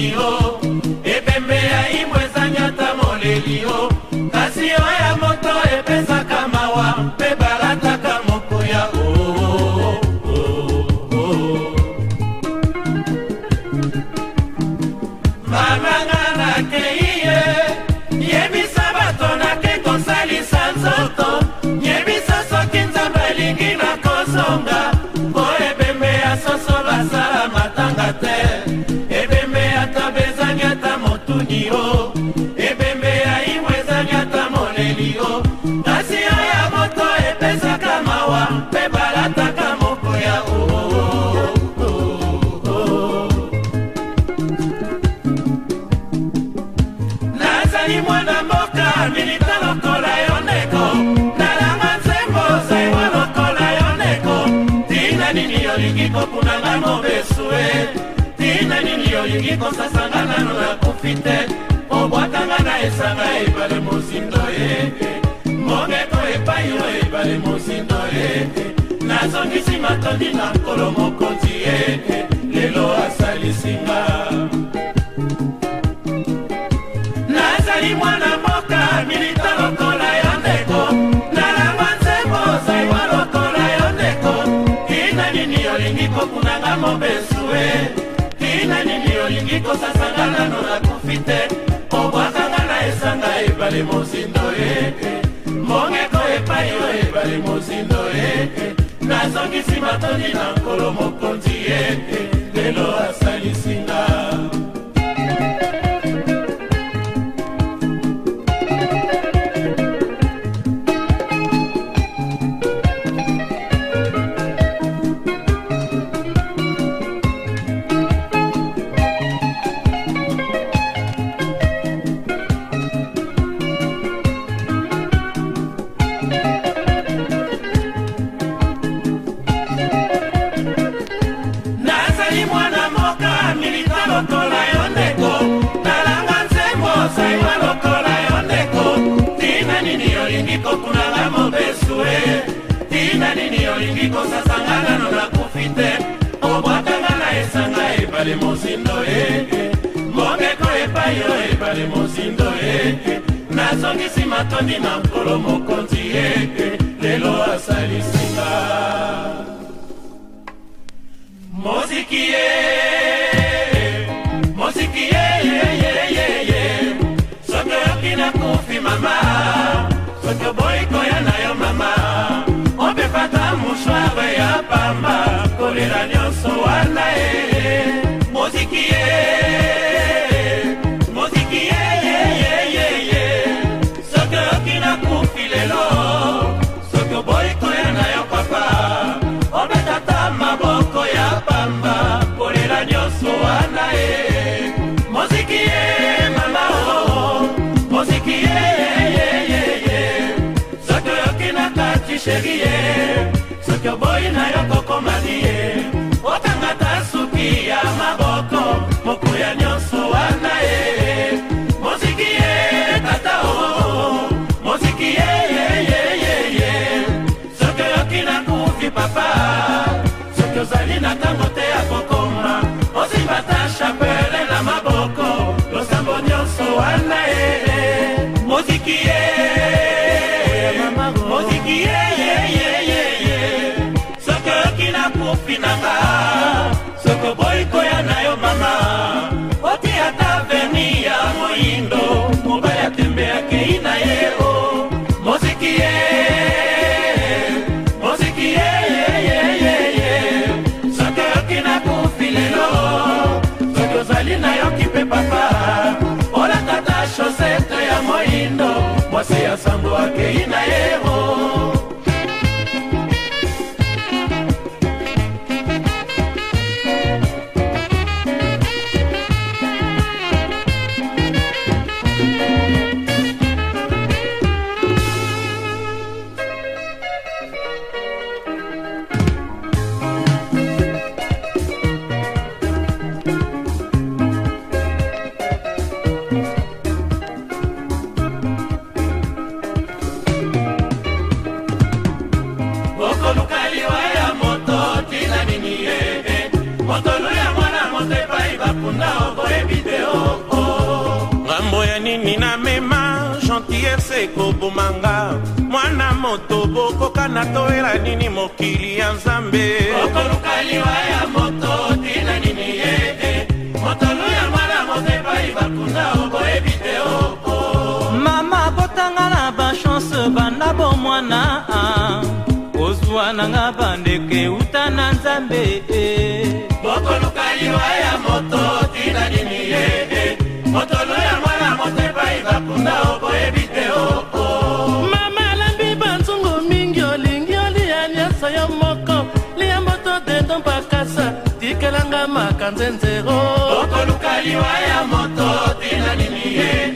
moleli o epembe ya imweza nyata moleli o kasi oya moto epesaka mawa mpe balataka mokuya o oh, oh, oh, mamanga nakei nasiya ya moto epesaka mawa mpe balataka moko ya nazali mwana mboka milita lokola yo ndeko nalanga nzembo zaiwa lokola yo ndeko tina nini yolingi kopunanga mobesue eh? tina nini yolingi kosasanga nano nakufi te obwakanga na esanga ebale mozindo ye eh, eh. mobeko epai yo ebale mosino ete eh, eh. nazongisi matondi na nkolo mokonzi ete eh, lelo asalisinga nazali mwana moka milita lokola yo ndeko nalama nzembo zaiwa lokola yo ndeko tina nini olingi kokunanga mobesu e tina nini olingi kosasanga nano nakufi te obwakanga na esanga ebale mosindo ete mongeko epai oyo ebale mozindo ee nazongisi matondi na nkolo mokonzi ee e. lelo asalisinga olingi kotunanga mobesu e tina nini olingi kosasangangano na kufi te obwakanga na esanga ebale mozindo e mobeko epai yo ebale mozindo e nazongisi matondi na nkolo mokonzi e lelo asalisinga moziki e. E, ye moziki ye soki oyoki na kufi mama Look at musique ekerse kobomanga mwana moto bokoka na toyela nini mokili ya nzambe okoluka liwa ya moto tina nini ye eh, te eh. motolu ya mwana moto epai bakunda oboyebi te oko mama botanga na bashanse banda bomwana kozwa nanga bandeke uta na nzambe bokoluka eh. liwa ya moto tina nini ye te motolu ya bakunda o boyebi te oo oh, oh. mama alambi banzungu mingi olingi olia nyonso yo moko liambo to dendo mpakasa tikelanga makanzenzero okoluka liwa ya moto tina nini ye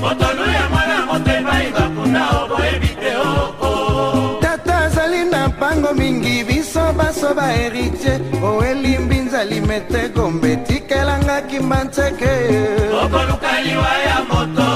motolu ya mwana motema ibakunda o boyebi te oo oh, tata azali na mpango mingi biso baso baheritier oelimbi nzali meteko mbetik elangakimbanteke okoluka liwa ya moto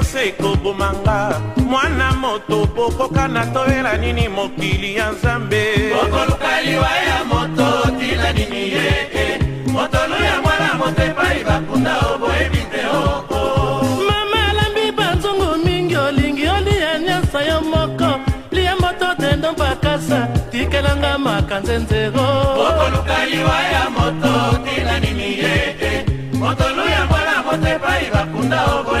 nyonso ekobomanga mwana moto bokoka na toyela nini mokili ya nzambe okoluka liwa ya moto tina nini yeke motolu ya mwana moto epai bakunda o boyebi te oko mama alambi banzungu mingi olingi olia nyonso yo moko lia moto tendo mpakasa tikelanga makanze nzero okoluka liwa ya moto tina nini yeke motolu ya mwana moto epai bakunda o